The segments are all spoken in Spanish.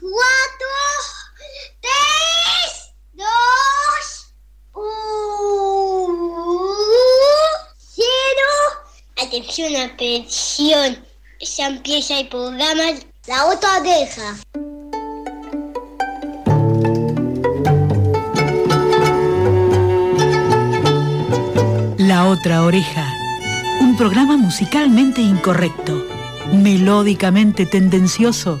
cuatro, tres, dos, uno, cero. Atención, atención. Ya empieza el programa La otra oreja. La otra oreja. Un programa musicalmente incorrecto, melódicamente tendencioso,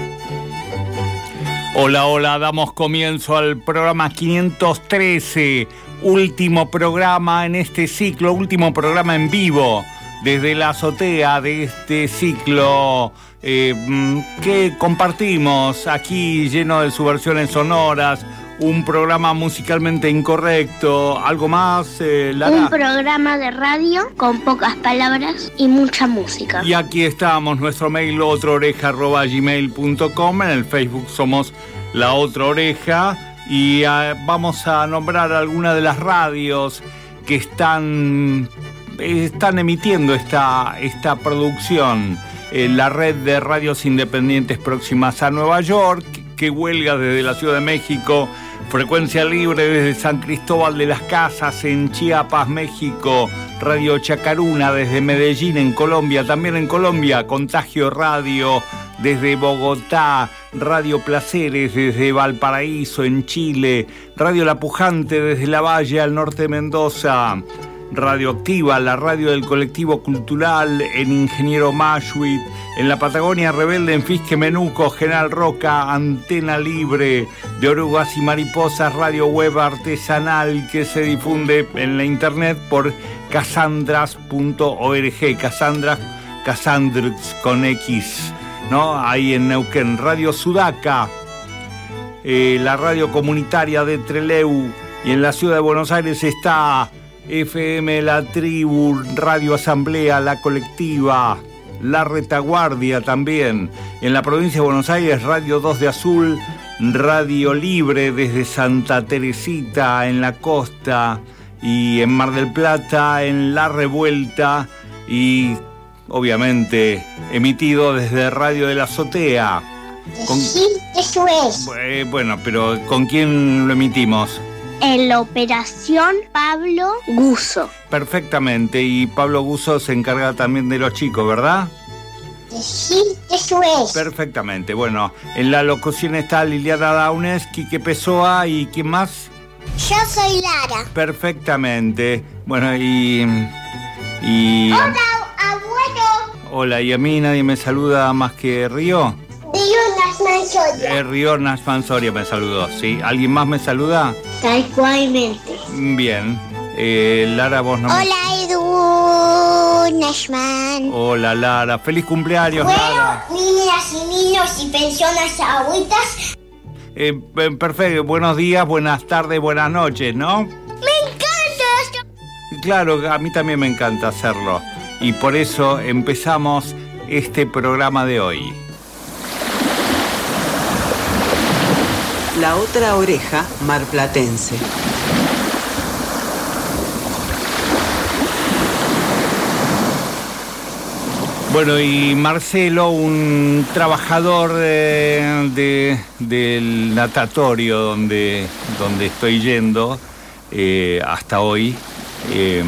Hola, hola, damos comienzo al programa 513, último programa en este ciclo, último programa en vivo desde la azotea de este ciclo eh, mm, que compartimos aquí lleno de subversiones sonoras, un programa musicalmente incorrecto, algo más, eh, Un programa de radio con pocas palabras y mucha música. Y aquí estamos, nuestro mail otraoreja.gmail.com, en el Facebook somos La Otra Oreja y eh, vamos a nombrar algunas de las radios que están, están emitiendo esta, esta producción. Eh, la red de radios independientes próximas a Nueva York, que huelga desde la Ciudad de México, frecuencia libre desde San Cristóbal de las Casas en Chiapas, México, Radio Chacaruna desde Medellín en Colombia, también en Colombia, Contagio Radio desde Bogotá, Radio Placeres desde Valparaíso en Chile, Radio La Pujante desde La Valle al norte de Mendoza, Radioactiva, la radio del colectivo cultural en Ingeniero Mashuit, en la Patagonia Rebelde en Fisque Menuco, General Roca, Antena Libre, de Orugas y Mariposas, radio web artesanal que se difunde en la internet por casandras.org, Casandras, Casandras con X, ¿no? Ahí en Neuquén, Radio Sudaca, eh, la radio comunitaria de Treleu y en la ciudad de Buenos Aires está FM La Tribu, Radio Asamblea, La Colectiva, La Retaguardia también. En la provincia de Buenos Aires, Radio 2 de Azul, Radio Libre desde Santa Teresita en la costa y en Mar del Plata, en La Revuelta y obviamente emitido desde Radio de la Azotea. Sí, eso es. Eh, bueno, pero ¿con quién lo emitimos? En la operación Pablo Guso. Perfectamente, y Pablo Guso se encarga también de los chicos, ¿verdad? Sí, eso es. Perfectamente, bueno, en la locución está Liliana Daunes, Quique Pessoa y ¿quién más? Yo soy Lara. Perfectamente, bueno, y... y Hola, abuelo. Hola, y a mí nadie me saluda más que Río. Río Nasmansoya. Eh, Río Nasfansoria me saludó, ¿sí? ¿Alguien más me saluda? Tal cualmente. Bien. Eh, Lara, vos no me- Hola, Edu Nashman. Hola, Lara. Feliz cumpleaños, Bueno, Lara. niñas y niños y pensiones agüitas, Eh, eh, perfecto. Buenos días, buenas tardes, buenas noches, ¿no? me encanta. Claro, a mí también me encanta hacerlo. Y por eso empezamos este programa de hoy. La otra oreja marplatense. Bueno, y Marcelo, un trabajador eh, de- del natatorio donde, donde estoy yendo eh, hasta hoy, eh,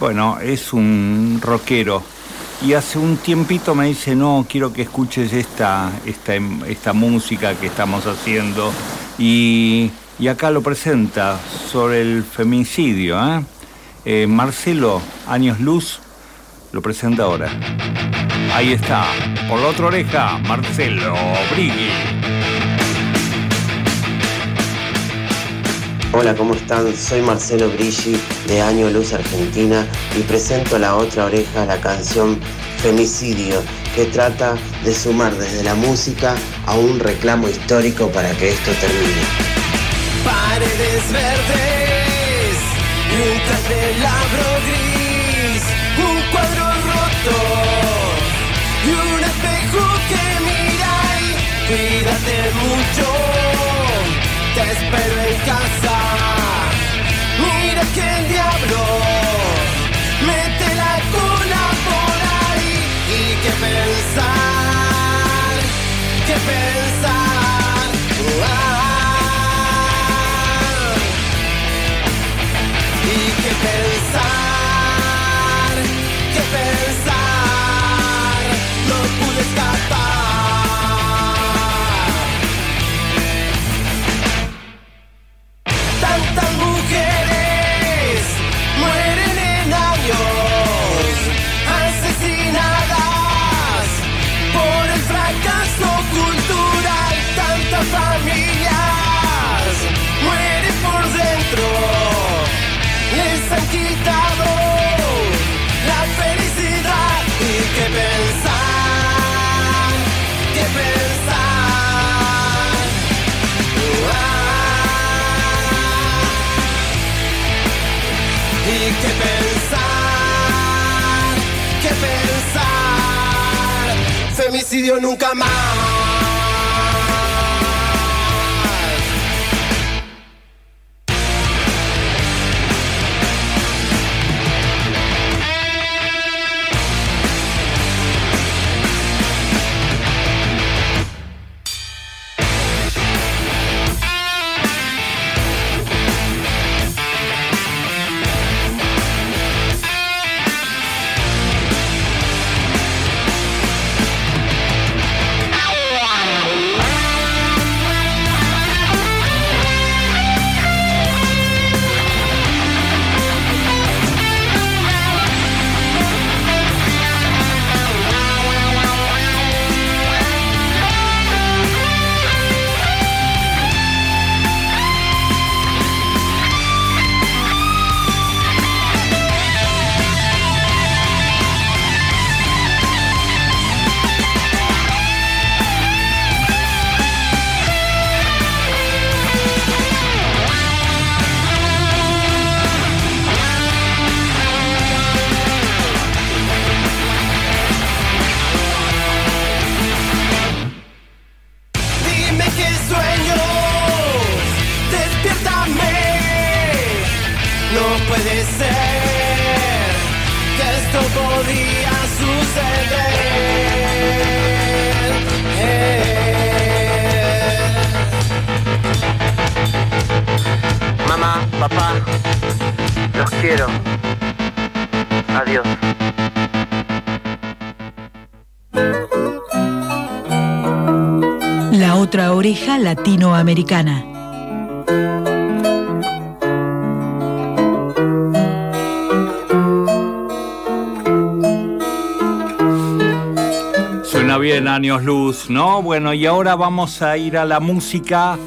bueno, es un rockero. Y hace un tiempito me dice, no, quiero que escuches esta, esta, esta música que estamos haciendo. Y, y acá lo presenta sobre el femicidio. ¿eh? Eh, Marcelo, años luz, lo presenta ahora. Ahí está, por la otra oreja, Marcelo Brigui. Hola, ¿cómo están? Soy Marcelo Brigi de Año Luz Argentina y presento a la otra oreja la canción Femicidio, que trata de sumar desde la música a un reclamo histórico para que esto termine. Paredes verdes y un candelabro gris, un cuadro roto y un espejo que mira y cuídate mucho, te espero en casa. Que el diablo mete la cola por ahí y que pensar, que pensar. ah, y que pensar, Suena bien, años luz, ¿no? Bueno, y ahora vamos a ir a la música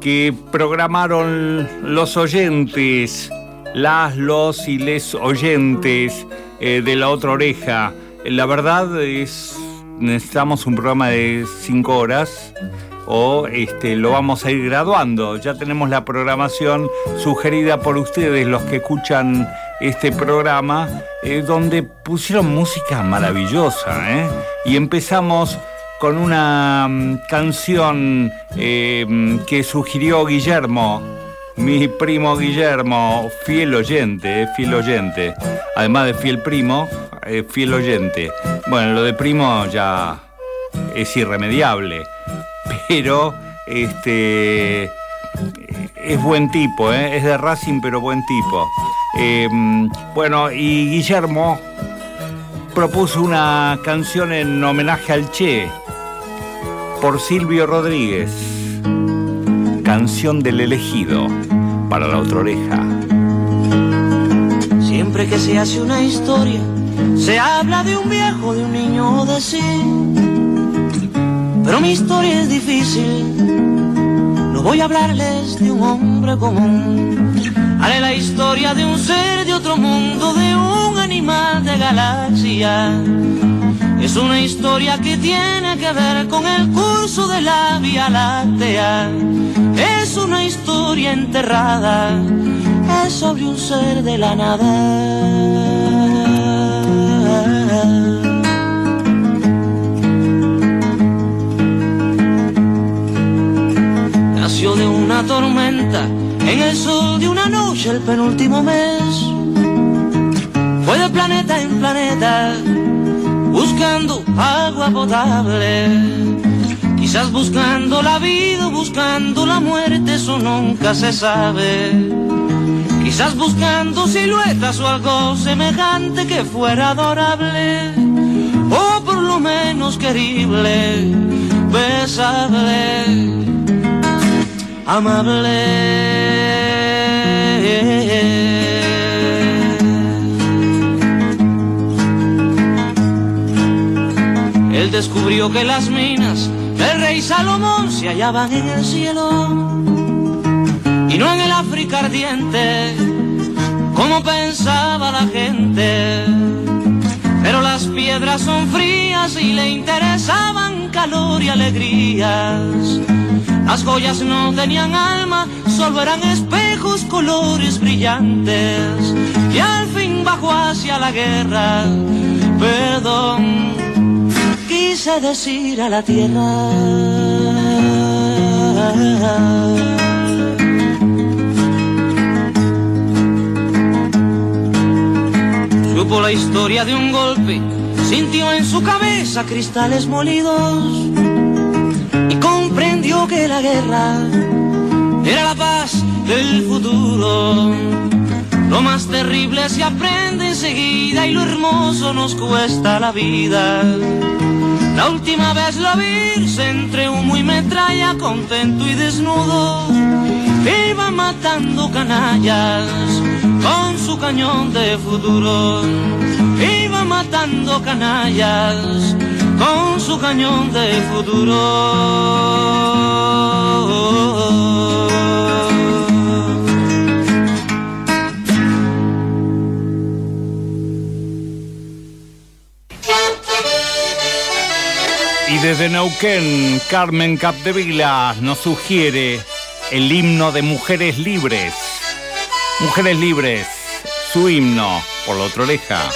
que programaron los oyentes, las, los y les oyentes eh, de la otra oreja. La verdad es, necesitamos un programa de cinco horas o este, lo vamos a ir graduando. Ya tenemos la programación sugerida por ustedes, los que escuchan este programa, eh, donde pusieron música maravillosa. ¿eh? Y empezamos con una mm, canción eh, que sugirió Guillermo, mi primo Guillermo, fiel oyente, fiel oyente. Además de fiel primo, fiel oyente. Bueno, lo de primo ya es irremediable, pero este es buen tipo, ¿eh? es de Racing, pero buen tipo. Eh, bueno, y Guillermo propuso una canción en homenaje al Che por Silvio Rodríguez. Canción del elegido para la otra oreja. Siempre que se hace una historia, se habla de un viejo, de un niño, de sí. Pero mi historia es difícil, no voy a hablarles de un hombre común. Haré la historia de un ser de otro mundo, de un animal de galaxia. Es una historia que tiene que ver con el curso de la Vía Láctea. Es una historia enterrada, es sobre un ser de la nada. Tormenta en el sol de una noche el penúltimo mes. Fue de planeta en planeta buscando agua potable. Quizás buscando la vida, buscando la muerte, eso nunca se sabe. Quizás buscando siluetas o algo semejante que fuera adorable, o por lo menos querible, besable, amable. Él descubrió que las minas del rey Salomón se hallaban en el cielo y no en el África ardiente, como pensaba la gente. Pero las piedras son frías y le interesaban calor y alegrías. Las joyas no tenían alma, solo eran espejos, colores brillantes. Y al fin bajó hacia la guerra, perdón, quise decir a la tierra. Supo la historia de un golpe, sintió en su cabeza cristales molidos que la guerra era la paz del futuro. Lo más terrible se aprende enseguida y lo hermoso nos cuesta la vida. La última vez lo vi entre humo y metralla, contento y desnudo, iba matando canallas con su cañón de futuro. Iba matando canallas con su cañón de futuro. Y desde Neuquén, Carmen Capdevila nos sugiere el himno de Mujeres Libres. Mujeres Libres, su himno, por la otra oreja.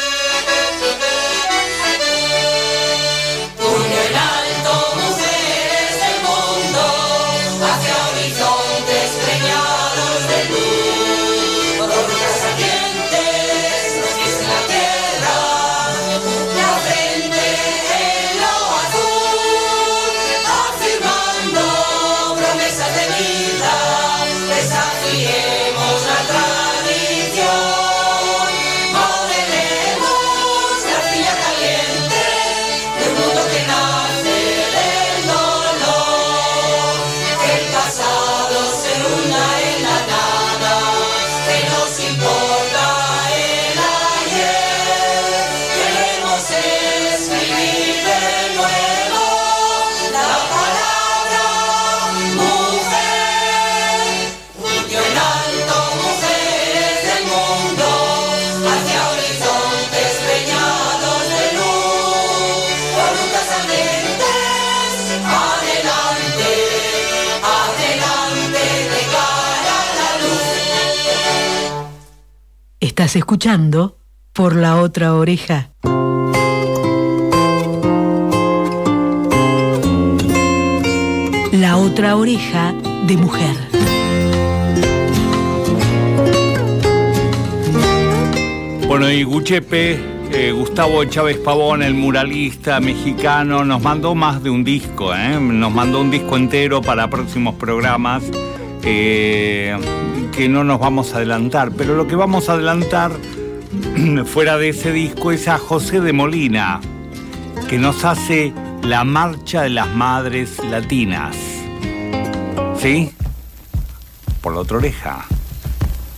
Escuchando por la otra oreja. La otra oreja de mujer. Bueno, y Guchepe, eh, Gustavo Chávez Pavón, el muralista mexicano, nos mandó más de un disco, ¿eh? nos mandó un disco entero para próximos programas eh, que no nos vamos a adelantar, pero lo que vamos a adelantar fuera de ese disco es a José de Molina, que nos hace la marcha de las madres latinas. ¿Sí? Por la otra oreja.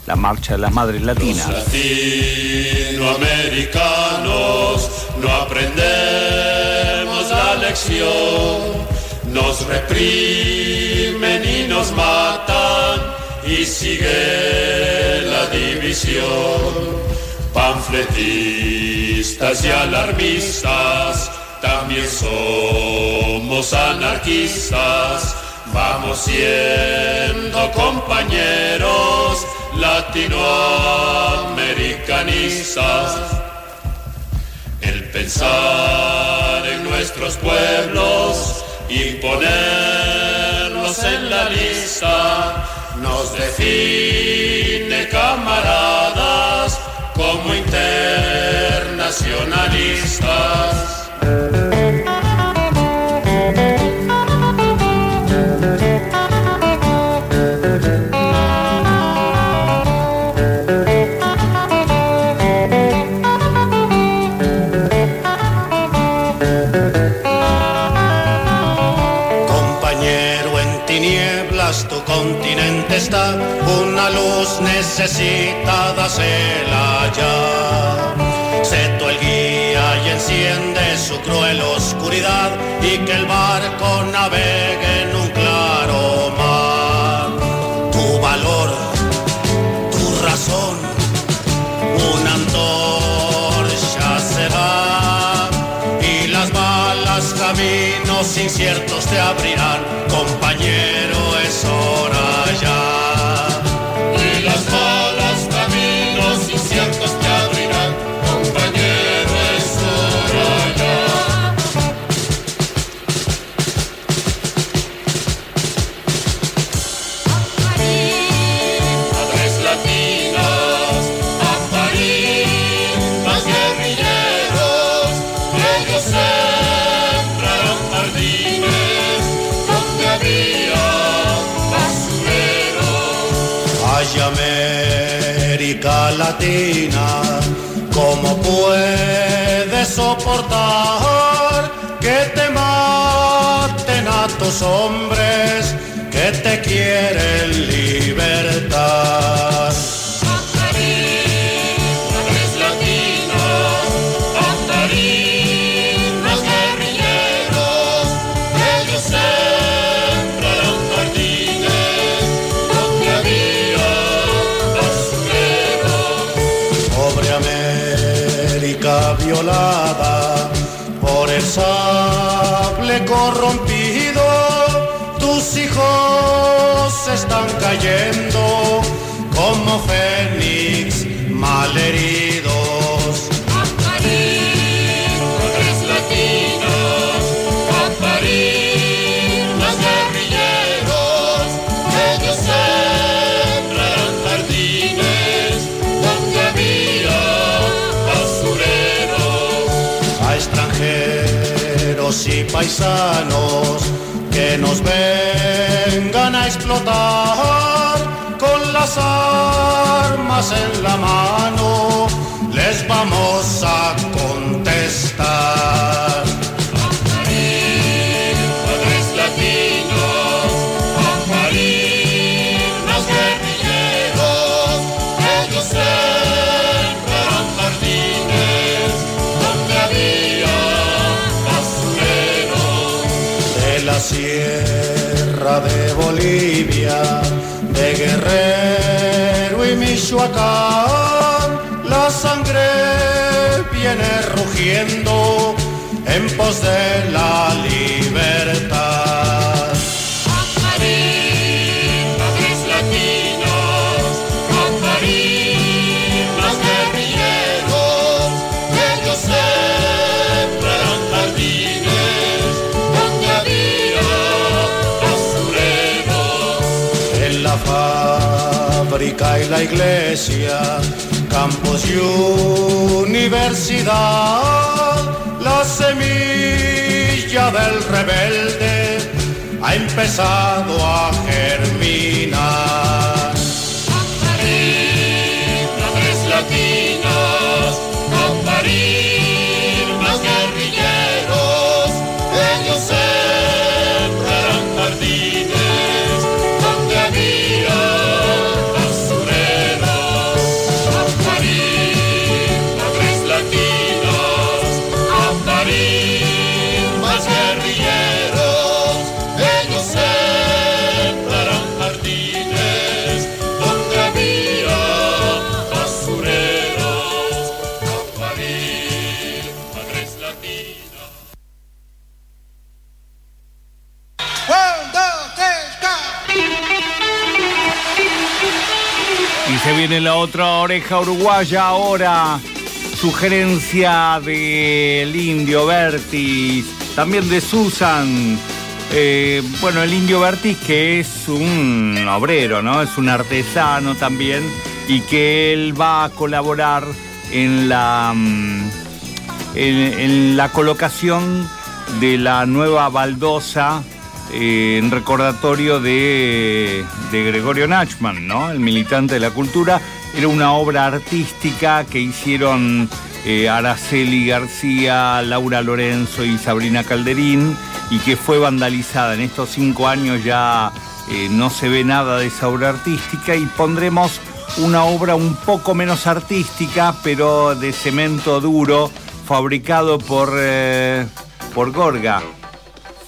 La marcha de las madres latinas. Latinoamericanos no aprendemos la lección, nos reprimen y nos matan y sigue la división. Panfletistas y alarmistas también somos anarquistas. Vamos siendo compañeros latinoamericanistas. El pensar en nuestros pueblos y ponerlos en la lista nos define camaradas como internacionalistas. Luz necesitada se la ya. Sé tú el guía y enciende su cruel oscuridad y que el barco navegue en un claro mar. Tu valor, tu razón, una antorcha será y las balas caminos inciertos te abrirán, compañero, es hora Ay, América Latina, ¿cómo puedes soportar que te maten a tus hombres hijos están cayendo como fénix malheridos. Madres latinas, a París, más guerrilleros, ellos sembraron jardines donde había basureros. a extranjeros y paisanos que nos a explotar con las armas en la mano, les vamos a contestar. Madres De Guerrero y Michoacán, la sangre viene rugiendo en pos de la libertad. Fábrica y la iglesia, campos y universidad, la semilla del rebelde ha empezado a germinar. Se viene la otra oreja uruguaya ahora. Sugerencia del indio Vertis, también de Susan. Eh, bueno, el indio Vertis que es un obrero, ¿no? Es un artesano también y que él va a colaborar en la, mm, en, en la colocación de la nueva baldosa en recordatorio de, de Gregorio Nachman, ¿no? El militante de la cultura. Era una obra artística que hicieron eh, Araceli García, Laura Lorenzo y Sabrina Calderín y que fue vandalizada. En estos cinco años ya eh, no se ve nada de esa obra artística y pondremos una obra un poco menos artística, pero de cemento duro, fabricado por, eh, por Gorga.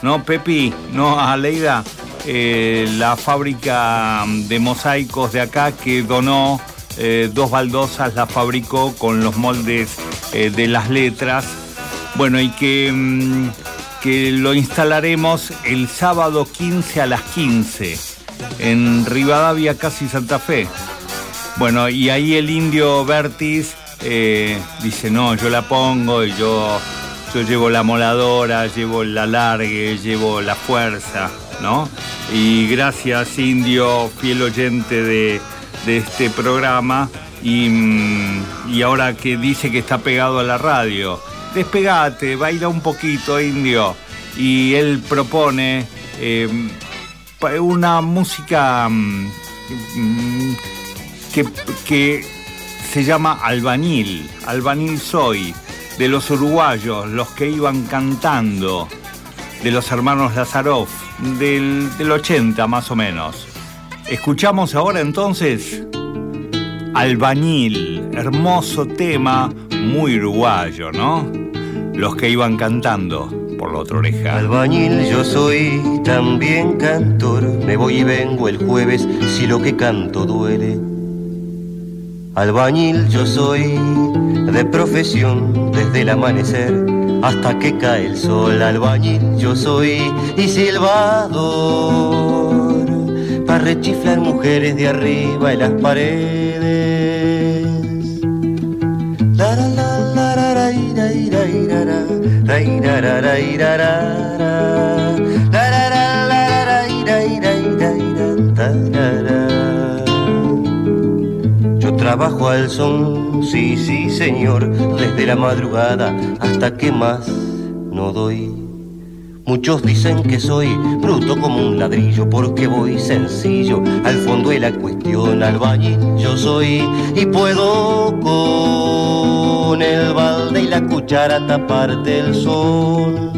¿No, Pepi? ¿No, Aleida? Eh, la fábrica de mosaicos de acá que donó eh, dos baldosas, la fabricó con los moldes eh, de las letras. Bueno, y que, mm, que lo instalaremos el sábado 15 a las 15 en Rivadavia, casi Santa Fe. Bueno, y ahí el indio Vertis eh, dice, no, yo la pongo y yo, llevo la moladora, llevo el alargue, llevo la fuerza, ¿no? Y gracias, indio, fiel oyente de, este programa, y, mm, y ahora que dice que está pegado a la radio, despegate, baila un poquito, indio. Y él propone pa- una música... mm, mm, que, que se llama Albañil, Albañil Soy, de los uruguayos, los que iban cantando, de los hermanos Lazarov, del, del 80 más o menos. Escuchamos ahora entonces Albañil, hermoso tema, muy uruguayo, ¿no? Los que iban cantando por la otra oreja. Albañil yo soy, también cantor, me voy y vengo el jueves si lo que canto duele. Albañil yo soy, de profesión, desde el amanecer hasta que cae el sol. Albañil yo soy y silbador, para rechiflar mujeres de arriba en las paredes. Yo trabajo al son, sí, sí, señor, desde la madrugada hasta que más no doy. Muchos dicen que soy bruto como un ladrillo porque voy sencillo al fondo de la cuestión albañil yo soy y puedo con el balde y la cuchara taparte el sol.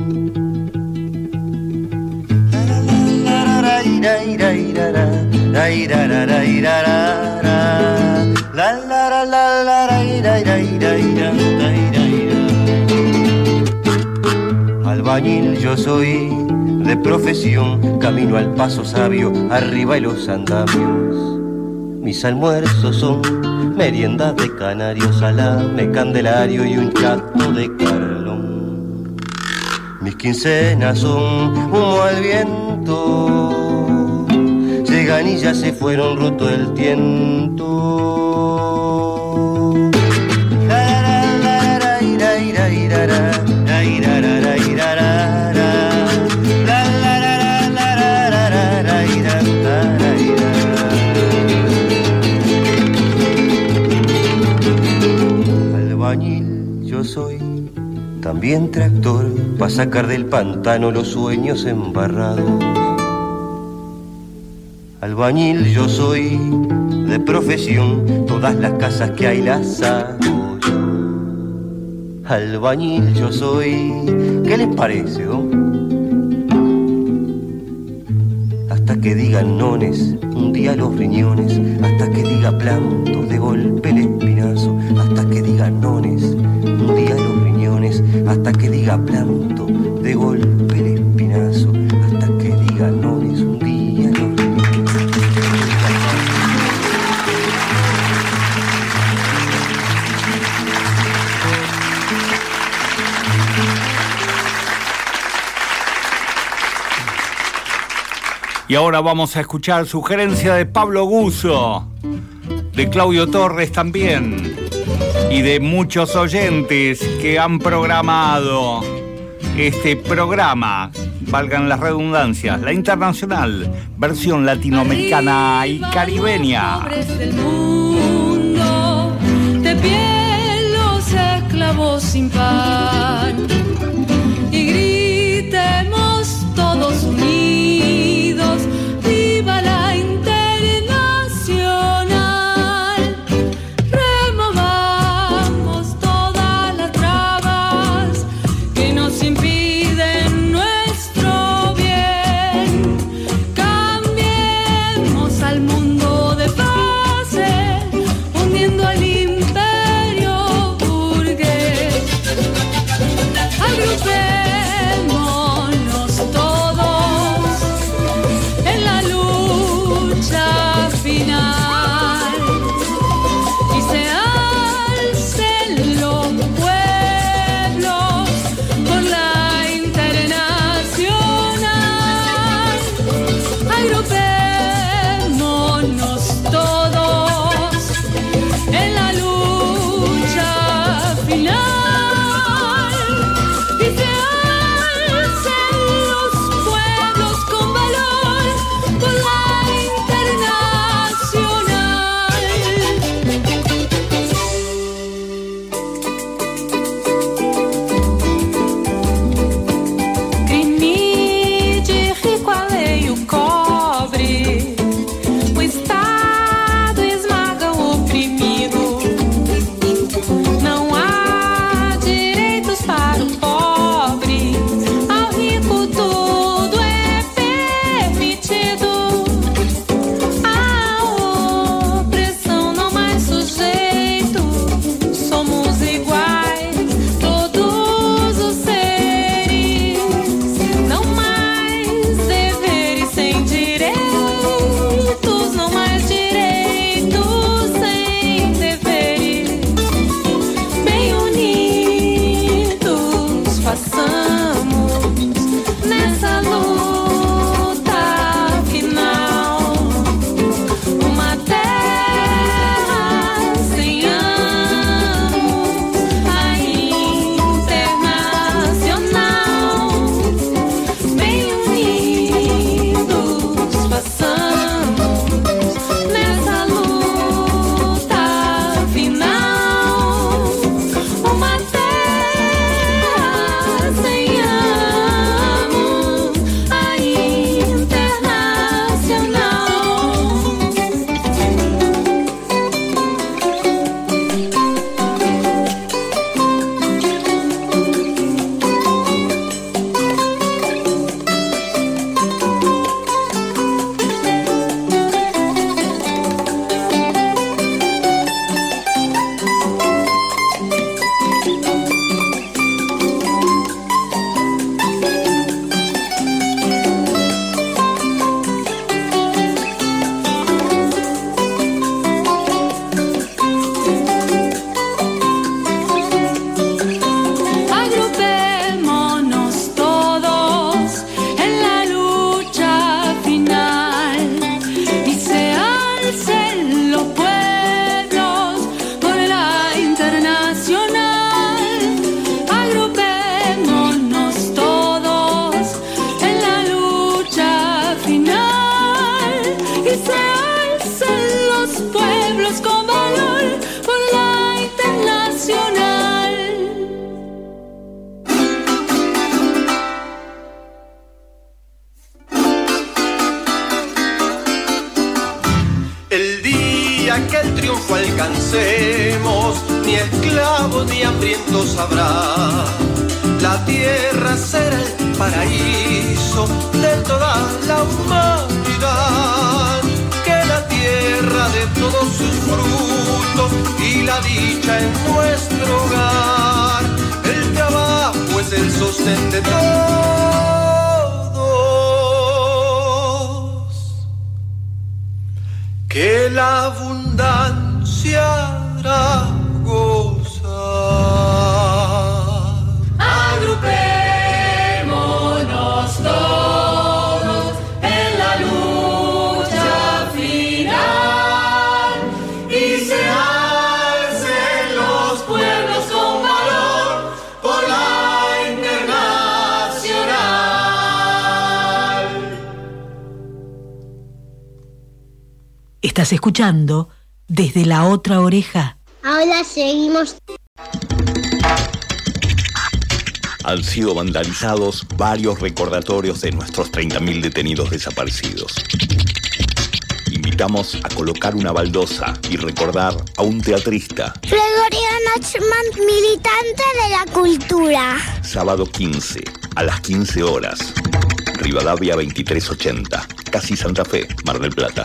La. La. Albañil yo soy de profesión, camino al paso sabio, arriba de los andamios. Mis almuerzos son meriendas de canarios, salame, candelario y un chato de carlón. Mis quincenas son humo al viento, llegan y ya se fueron roto el tiento. También tractor, para sacar del pantano los sueños embarrados. Albañil yo soy, de profesión, todas las casas que hay las hago. Albañil yo soy, ¿qué les parece, don? Hasta que digan nones, un día los riñones, hasta que diga planto, de golpe el espinazo, hasta que diga nones, un día hasta que diga planto de golpe el espinazo, hasta que diga no es un día, no es. Y ahora vamos a escuchar sugerencia de Pablo Guso, de Claudio Torres también y de muchos oyentes que han programado este programa, valgan las redundancias, la internacional, versión latinoamericana y caribeña. Estás escuchando desde la otra oreja. Ahora seguimos. Han sido vandalizados varios recordatorios de nuestros 30.000 detenidos desaparecidos. Invitamos a colocar una baldosa y recordar a un teatrista. Gregorio Nachman, militante de la cultura. Sábado 15, a las 15 horas. Rivadavia 2380, casi Santa Fe, Mar del Plata.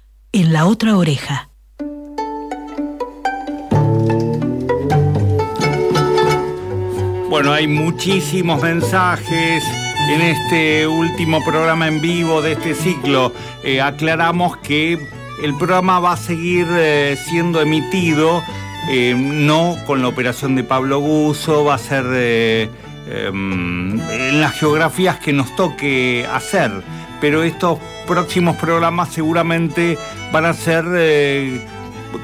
en la otra oreja. Bueno, hay muchísimos mensajes en este último programa en vivo de este ciclo. Eh, aclaramos que el programa va a seguir eh, siendo emitido, eh, no con la operación de Pablo Guso, va a ser em, en las geografías que nos toque hacer, pero estos próximos programas seguramente van a ser eh,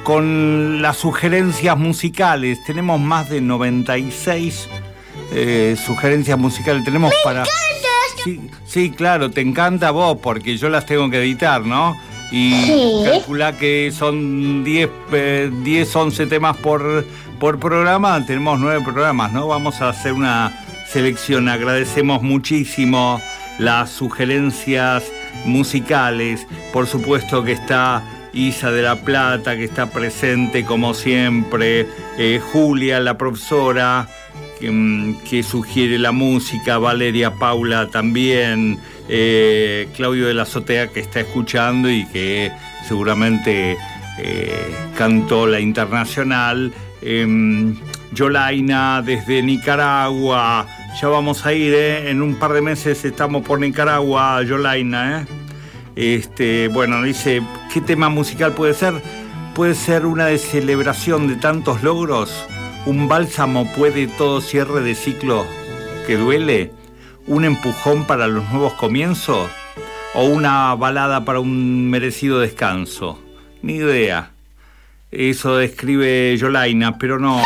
con las sugerencias musicales. Tenemos más de 96 eh, sugerencias musicales. Tenemos para. Sí, sí, claro, te encanta a vos porque yo las tengo que editar, ¿no? Y Sí. calcula que son 10, eh, 10 11 temas por, por programa. Tenemos 9 programas, ¿no? Vamos a hacer una selección. Agradecemos muchísimo las sugerencias musicales. Por supuesto que está Isa de la Plata, que está presente como siempre. eh, Julia, la profesora que, mm, que sugiere la música, Valeria Paula también, eh, Claudio de la Azotea que está escuchando y que seguramente eh, cantó la internacional, em, Yolaina desde Nicaragua, ya vamos a ir, ¿eh? en un par de meses estamos por Nicaragua, Yolaina, ¿eh? Este, bueno, dice, ¿qué tema musical puede ser? Puede ser una de celebración de tantos logros, un bálsamo puede todo cierre de ciclo que duele, un empujón para los nuevos comienzos o una balada para un merecido descanso. Ni idea. Eso describe Yolaina, pero no.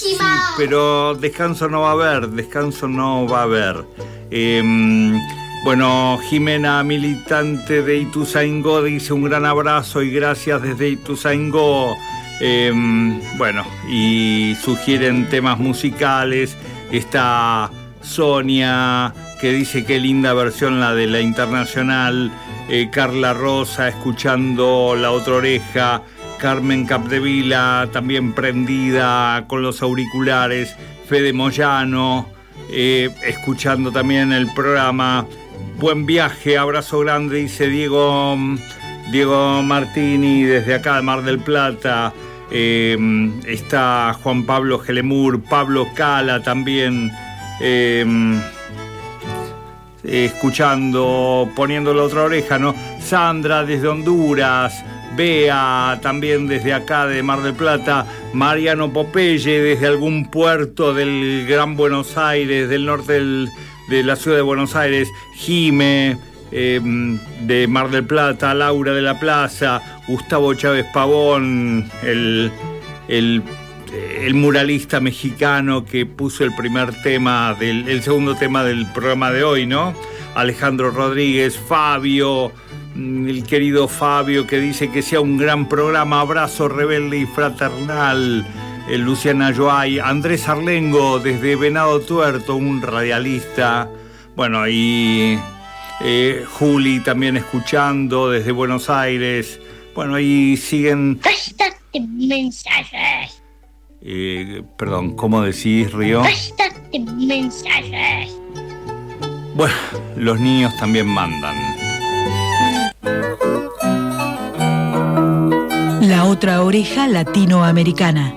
¡Buenísima! Pero descanso no va a haber, descanso no va a haber. Em, bueno, Jimena, militante de Ituzaingó, dice un gran abrazo y gracias desde Ituzaingó. Em, bueno, y sugieren temas musicales. Está Sonia, que dice qué linda versión la de la internacional. Eh, Carla Rosa, escuchando La Otra Oreja. Carmen Capdevila, también prendida con los auriculares. Fede Moyano, eh, escuchando también el programa. Buen viaje, abrazo grande, dice Diego, Diego Martini desde acá de Mar del Plata. Eh, está Juan Pablo Gelemur, Pablo Cala también. eh, escuchando, poniendo la otra oreja, ¿no? Sandra desde Honduras, Bea también desde acá de Mar del Plata, Mariano Popeye desde algún puerto del Gran Buenos Aires, del norte de la ciudad de Buenos Aires, Jime eh, de Mar del Plata, Laura de la Plaza, Gustavo Chávez Pavón, el, el muralista mexicano que puso el primer tema, del, el segundo tema del programa de hoy, ¿no? Alejandro Rodríguez, Fabio, el querido Fabio que dice que sea un gran programa, abrazo rebelde y fraternal. eh, Luciana Joay, Andrés Arlengo desde Venado Tuerto, un radialista. Bueno, y eh, Juli también escuchando desde Buenos Aires. Bueno, y siguen Basta de mensajes. Eh, perdón, ¿cómo decís, Río? Basta de mensajes. Bueno, los niños también mandan. La otra oreja latinoamericana.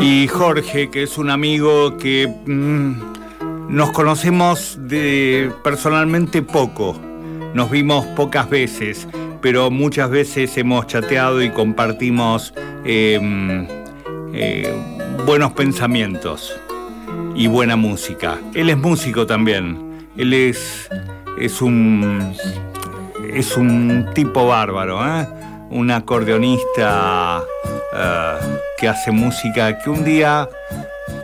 Y Jorge, que es un amigo que mm, nos conocemos de personalmente poco. Nos vimos pocas veces, pero muchas veces hemos chateado y compartimos eh, eh, buenos pensamientos y buena música. Él es músico también. Él es, es un es un tipo bárbaro, ¿eh? un acordeonista eh, que hace música que un día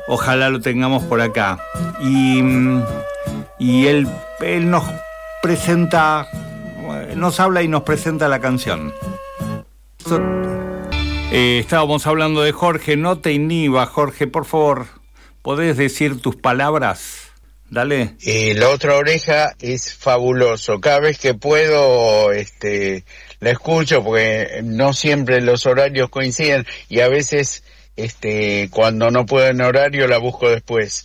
ojalá lo tengamos por acá. Y, y él, él nos presenta, nos habla y nos presenta la canción. Eh, estábamos hablando de Jorge, no te inhiba, Jorge, por favor, ¿podés decir tus palabras? Dale. Y la otra oreja es fabuloso. Cada vez que puedo, este, la escucho porque no siempre los horarios coinciden y a veces, este, cuando no puedo en horario la busco después.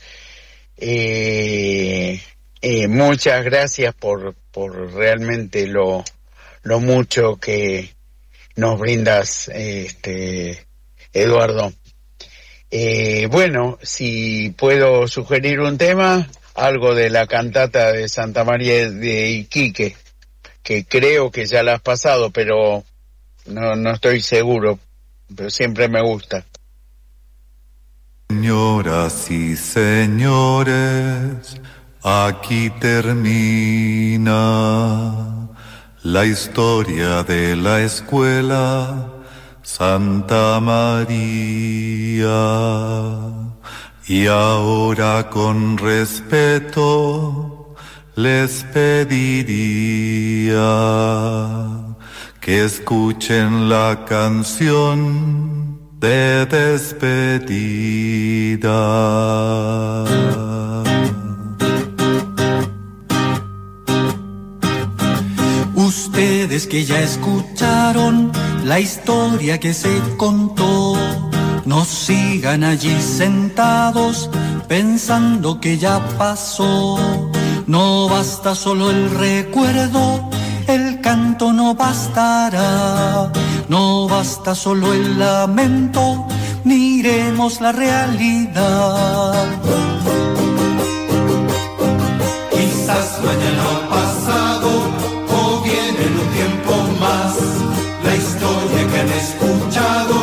Eh, eh, muchas gracias por, por realmente lo, lo mucho que nos brindas, este, Eduardo. Eh, bueno, si puedo sugerir un tema, algo de la cantata de Santa María de Iquique, que creo que ya la has pasado, pero no, no estoy seguro, pero siempre me gusta. Señoras y señores, aquí termina la historia de la escuela Santa María. Y ahora con respeto les pediría que escuchen la canción de despedida. Que ya escucharon la historia que se contó, no sigan allí sentados pensando que ya pasó. No basta solo el recuerdo, el canto no bastará. No basta solo el lamento, miremos la realidad. Quizás mañana la historia que han escuchado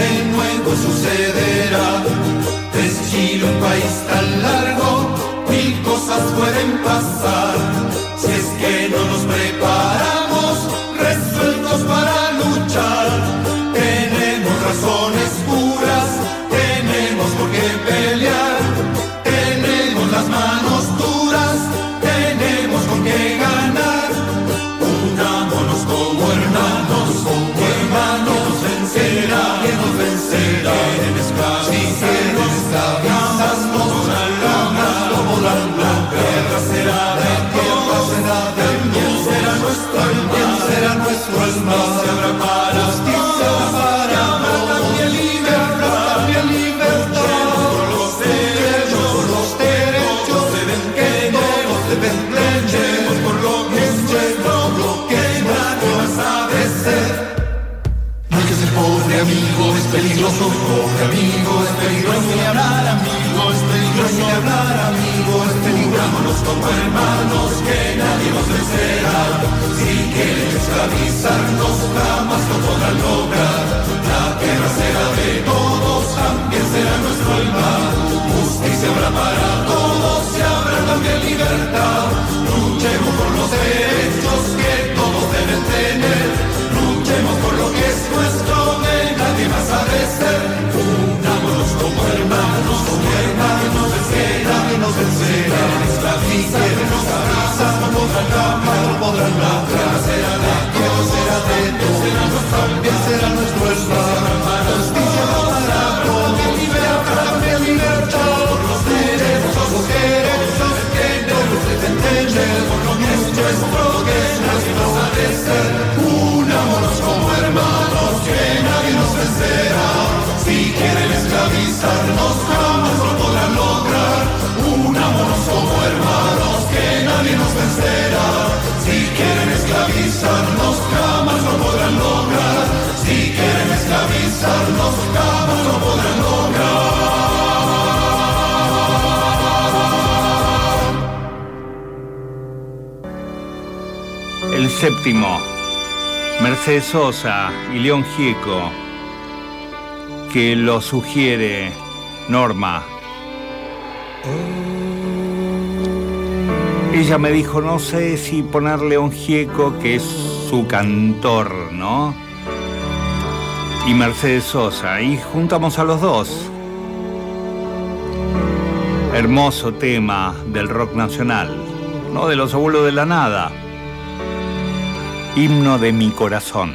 de nuevo sucederá. Es un país tan largo, mil cosas pueden pasar. Si es que no nos preparamos, peligroso. Amigo, es peligroso. Ni hablar amigo, es peligroso. Ni hablar amigo, es peligroso. Como hermanos, que nadie nos vencerá. Si quieren esclavizarnos, jamás será. Si quieren esclavizarnos, jamás lo podrán lograr. Si quieren esclavizarnos, jamás lo podrán lograr. El séptimo, Mercedes Sosa y León Gieco, que lo sugiere Norma Ella me dijo, no sé si poner León Gieco, que es su cantor, ¿no? Y Mercedes Sosa, y juntamos a los dos. Hermoso tema del rock nacional, no de los abuelos de la nada. Himno de mi corazón.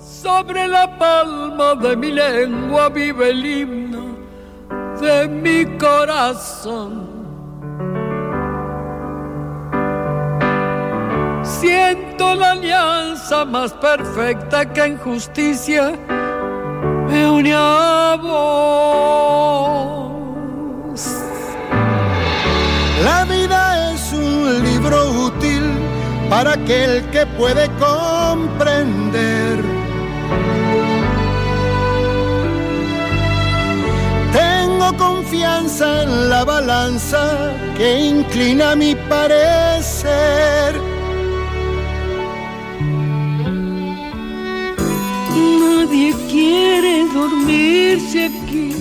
Sobre la palma de mi lengua vive el himno de mi corazón. Siento la alianza más perfecta que en justicia me une a vos. La vida es un libro útil para aquel que puede comprender. Tengo confianza en la balanza que inclina mi parecer. Nadie quiere dormirse aquí.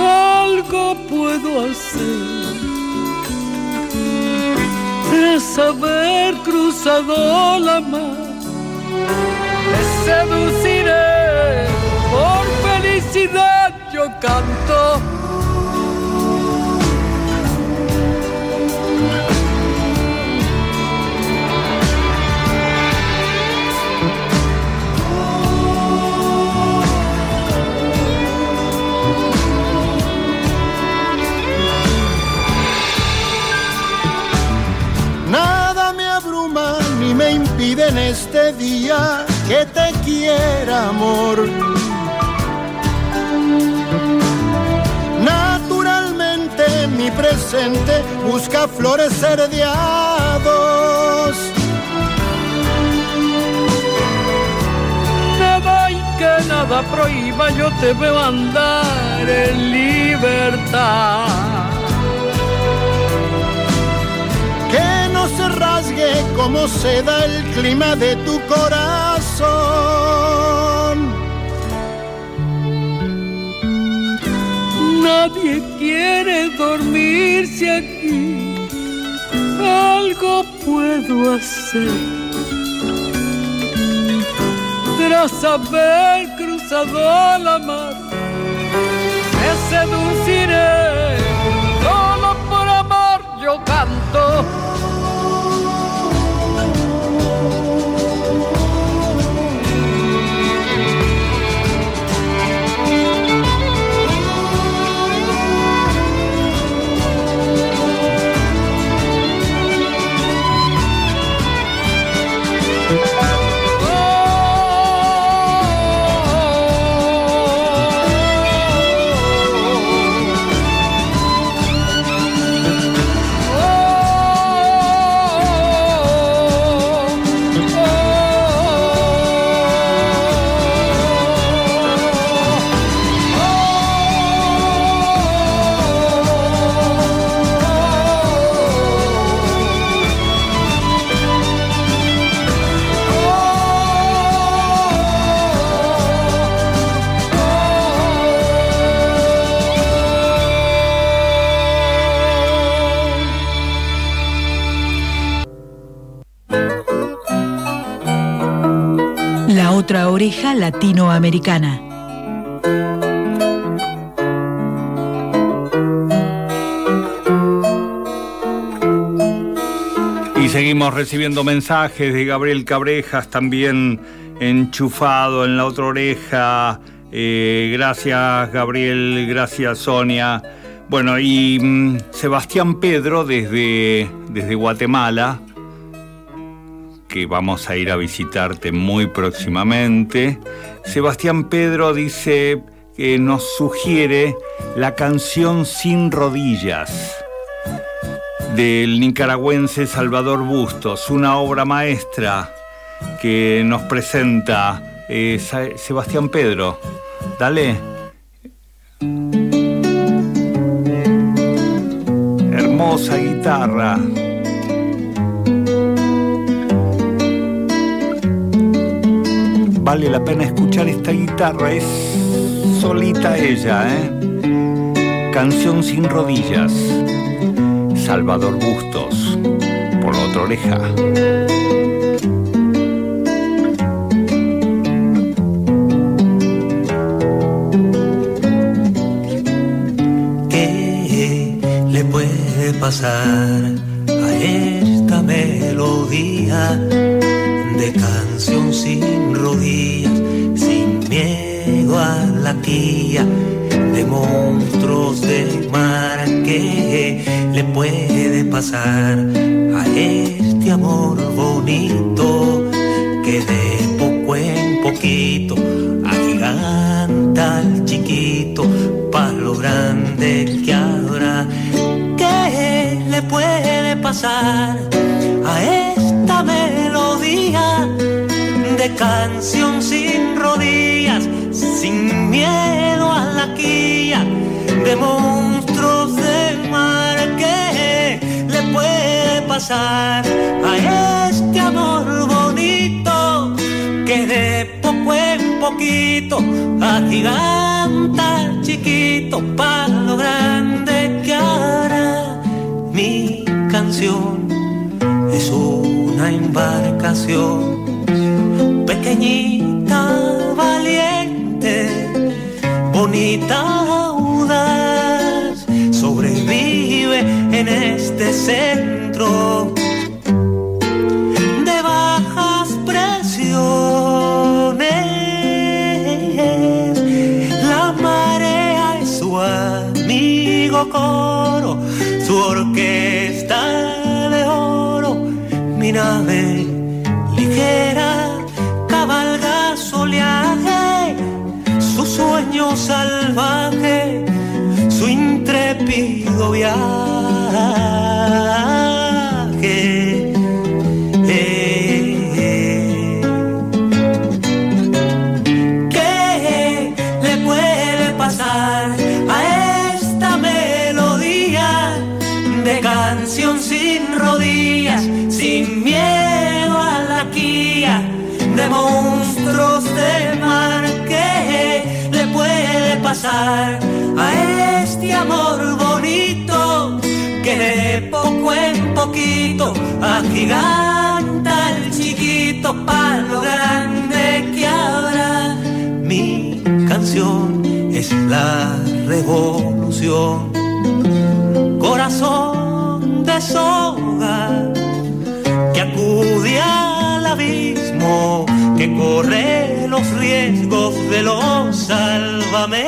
Algo puedo hacer tras haber cruzado la mar. Te seduciré por felicidad yo canto. En este día que te quiera, amor. Naturalmente mi presente busca florecer de a que nada prohíba, yo te veo andar en libertad. Como se da el clima de tu corazón. Nadie quiere dormirse aquí. Algo puedo hacer. Tras haber cruzado la mar, me seduciré. Solo por amor yo canto. Otra oreja latinoamericana. Y seguimos recibiendo mensajes de Gabriel Cabrejas, también enchufado en la otra oreja. Eh, gracias Gabriel, gracias Sonia. Bueno, y mm, Sebastián Pedro desde, desde Guatemala, que vamos a ir a visitarte muy próximamente. Sebastián Pedro dice que nos sugiere la canción Sin Rodillas del nicaragüense Salvador Bustos, una obra maestra que nos presenta eh, Sebastián Pedro. Dale. Hermosa guitarra. Vale la pena escuchar esta guitarra, es solita ella, ¿eh? Canción sin rodillas, Salvador Bustos, por la otra oreja. ¿Qué le puede pasar a esta melodía de sin rodillas, sin miedo a la tía, de monstruos del mar? ¿Qué le puede pasar a este amor bonito que de poco en poquito agiganta al chiquito para lo grande que habrá? ¿Qué le puede pasar canción sin rodillas, sin miedo a la quilla de monstruos del mar? ¿Qué le puede pasar a este amor bonito que de poco en poquito agiganta chiquito para lo grande que hará mi canción es una embarcación pequeñita, valiente, bonita, audaz, sobrevive en este centro de bajas presiones. La marea es su amigo coro, su orquesta de oro, mi nave salvaje, su intrépido viaje. A este amor bonito que de poco en poquito agiganta al chiquito para lo grande que habrá? Mi canción es la revolución, corazón de soga que acude abismo, que corre los riesgos de los salvamentos.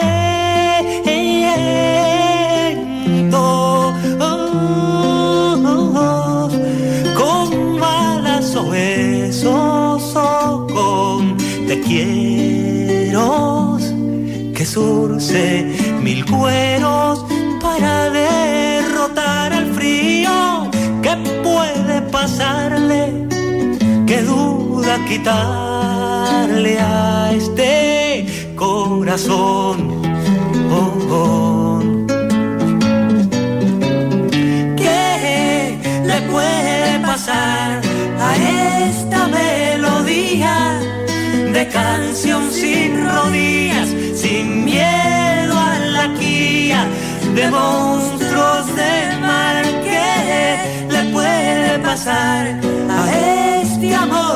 Con balas o besos o con te quiero que surce mil cueros para derrotar al frío que puede pasarle, quitarle a este corazón. Oh, oh. ¿Qué le puede pasar a esta melodía de canción sin rodillas, sin miedo a la guía de monstruos de mar? ¿Qué le puede pasar a este amor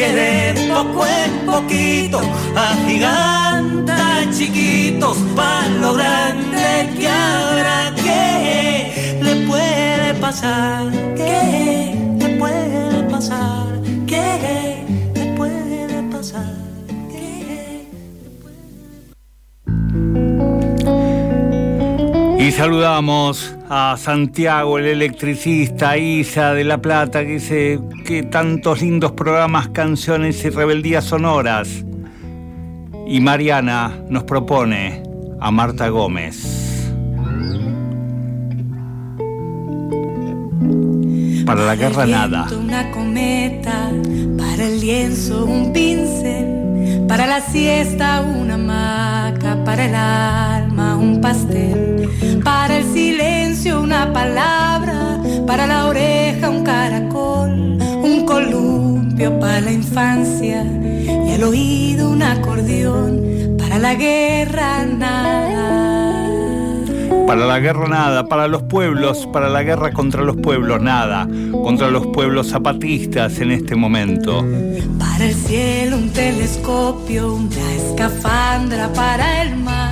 que de poco en poquito agiganta chiquitos para lo grande que habrá? ¿Qué le puede pasar? ¿Qué Y saludamos a Santiago, el electricista, Isa de La Plata, que dice que tantos lindos programas, canciones y rebeldías sonoras. Y Mariana nos propone a Marta Gómez. Para la guerra nada. viento Una cometa, para el lienzo un pincel, para la siesta una hamaca, para el alma un pastel, para el silencio una palabra, para la oreja un caracol, un columpio para la infancia y al oído un acordeón para la guerra nada. Para la guerra nada, para los pueblos, para la guerra contra los pueblos nada, contra los pueblos zapatistas en este momento. Para el cielo un telescopio, una escafandra para el mar,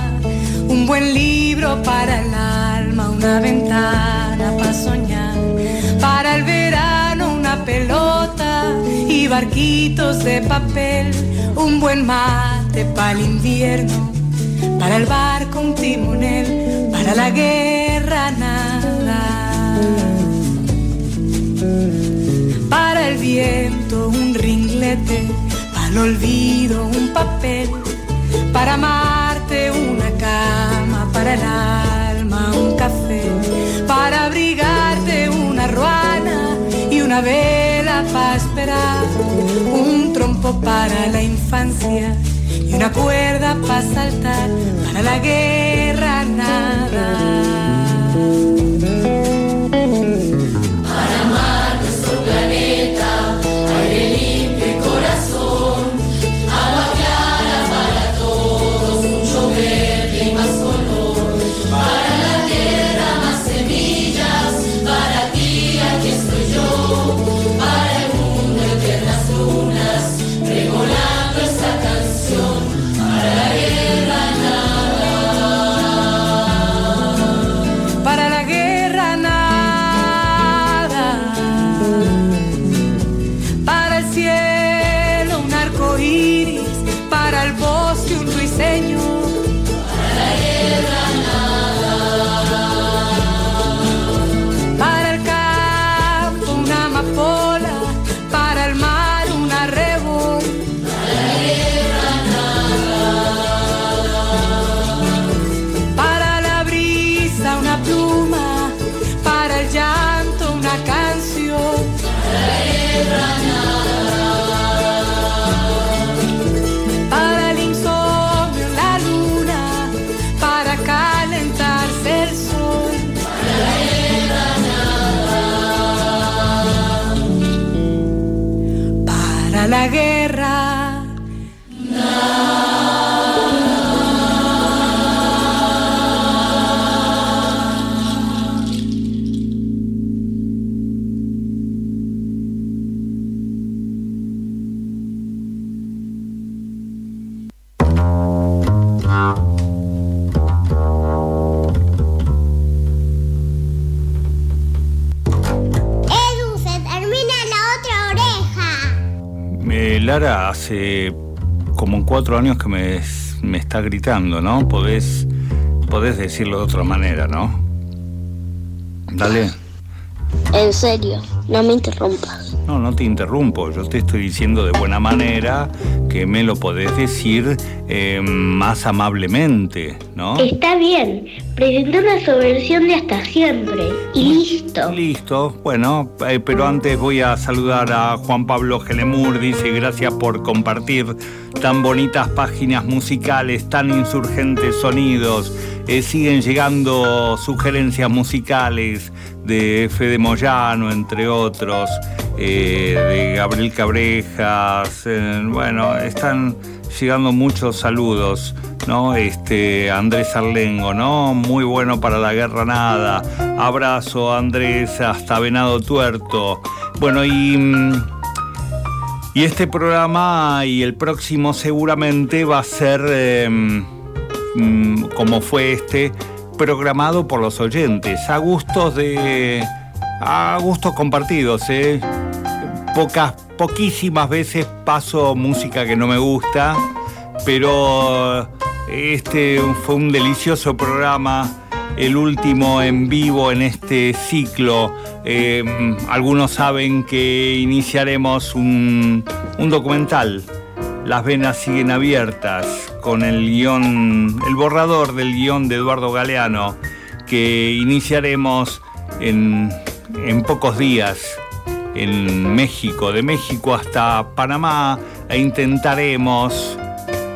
buen libro para el alma, una ventana para soñar, para el verano una pelota y barquitos de papel, un buen mate para el invierno, para el barco un timonel, para la guerra nada. Para el viento un ringlete, para el olvido un papel, para amarte una cama, para el alma un café, para abrigarte una ruana y una vela para esperar, un trompo para la infancia y una cuerda para saltar, para la guerra nada. Hace como cuatro años que me, me está gritando, ¿no? Podés, podés decirlo de otra manera, ¿no? Dale. En serio, no me interrumpas. No, no te interrumpo. Yo te estoy diciendo de buena manera que me lo podés decir eh, más amablemente, ¿no? Está bien, presenta una subversión de hasta siempre. Y listo. Listo, bueno, eh, pero antes voy a saludar a Juan Pablo Gelemur, dice gracias por compartir tan bonitas páginas musicales, tan insurgentes sonidos. Eh, siguen llegando sugerencias musicales de Fede Moyano, entre otros, eh, de Gabriel Cabrejas, eh, bueno, están llegando muchos saludos, ¿no? Este, Andrés Arlengo, ¿no? Muy bueno para la guerra nada. Abrazo, Andrés, hasta Venado Tuerto. Bueno, y. mm, Y este programa y el próximo seguramente va a ser, eh, mm, como fue este, programado por los oyentes, a gustos de. a gustos compartidos, ¿eh? Pocas, poquísimas veces paso música que no me gusta, pero este fue un delicioso programa, el último en vivo en este ciclo. Eh, algunos saben que iniciaremos un, un documental, Las venas siguen abiertas, con el guion, el borrador del guion de Eduardo Galeano, que iniciaremos en, en pocos días en México, de México hasta Panamá, e intentaremos,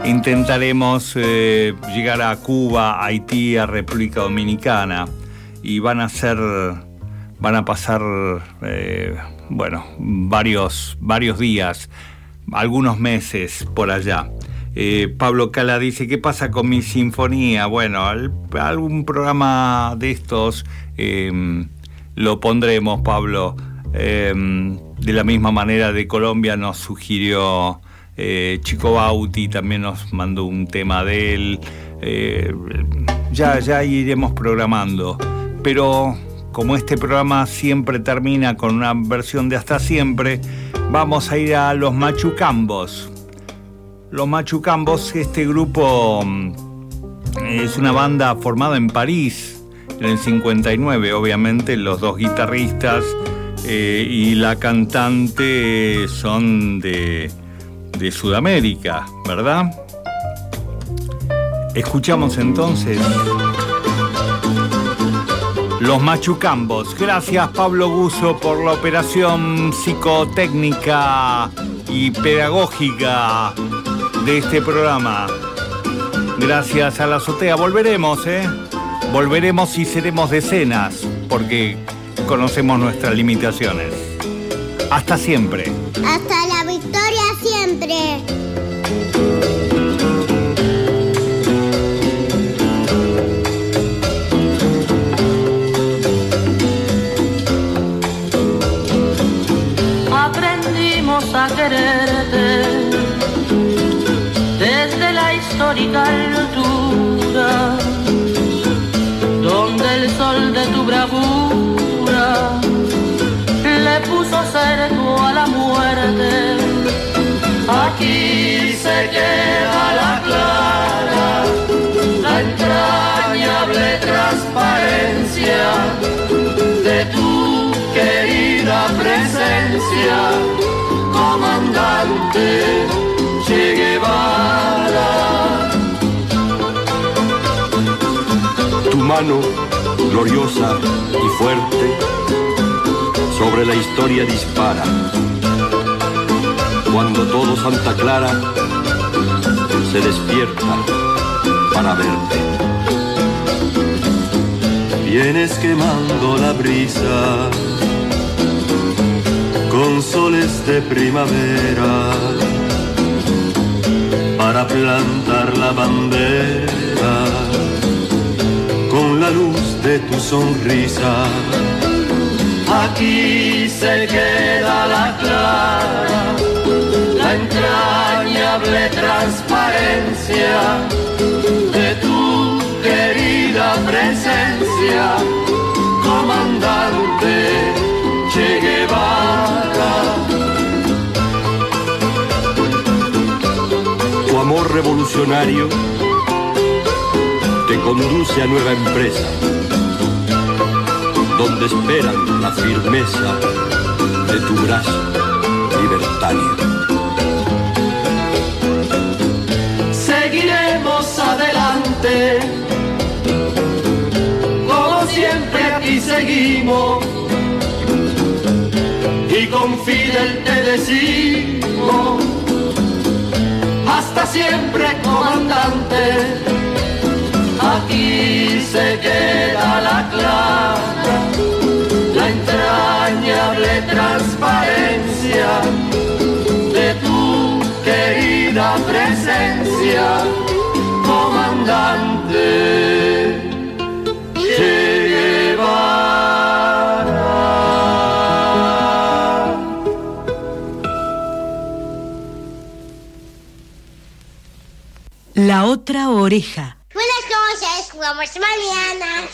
intentaremos eh, llegar a Cuba, Haití, a República Dominicana, y van a ser, van a pasar, eh, bueno, varios, varios días algunos meses por allá. Eh, Pablo Cala dice, ¿qué pasa con mi sinfonía? Bueno, algún programa de estos lo pondremos, Pablo. Em, de la misma manera de Colombia nos sugirió eh, Chico Bauti, también nos mandó un tema de él. Eh, ya, ya iremos programando. Pero como este programa siempre termina con una versión de hasta siempre, vamos a ir a los Machucambos. Los Machucambos, este grupo mm, es una banda formada en París en el 59, obviamente los dos guitarristas eh, y la cantante son de, de Sudamérica, ¿verdad? Escuchamos entonces los machucambos. Gracias Pablo Guso por la operación psicotécnica y pedagógica de este programa. Gracias a la azotea. Volveremos, ¿eh? Volveremos y seremos decenas, porque conocemos nuestras limitaciones. Hasta siempre. Hasta la victoria siempre. a quererte desde la histórica altura, donde el sol de tu bravura puso cerco a la muerte. Aquí se queda la clara, la entrañable transparencia de tu querida presencia comandante Che Guevara. Tu mano gloriosa y fuerte sobre la historia dispara. Cuando todo Santa Clara se despierta para verte. Vienes quemando la brisa con soles de primavera para plantar la bandera con la luz de tu sonrisa. Aquí se queda la clara, la entrañable transparencia de tu querida presencia, comandante Che Guevara. Tu amor revolucionario te conduce a nueva empresa, donde esperan la firmeza de tu brazo libertario. Seguiremos adelante, como siempre aquí seguimos y con Fidel te decimos, hasta siempre comandante, aquí se queda la clara, la entrañable transparencia de tu querida presencia, comandante. Che La otra oreja. Buenas noches, jugamos mañana.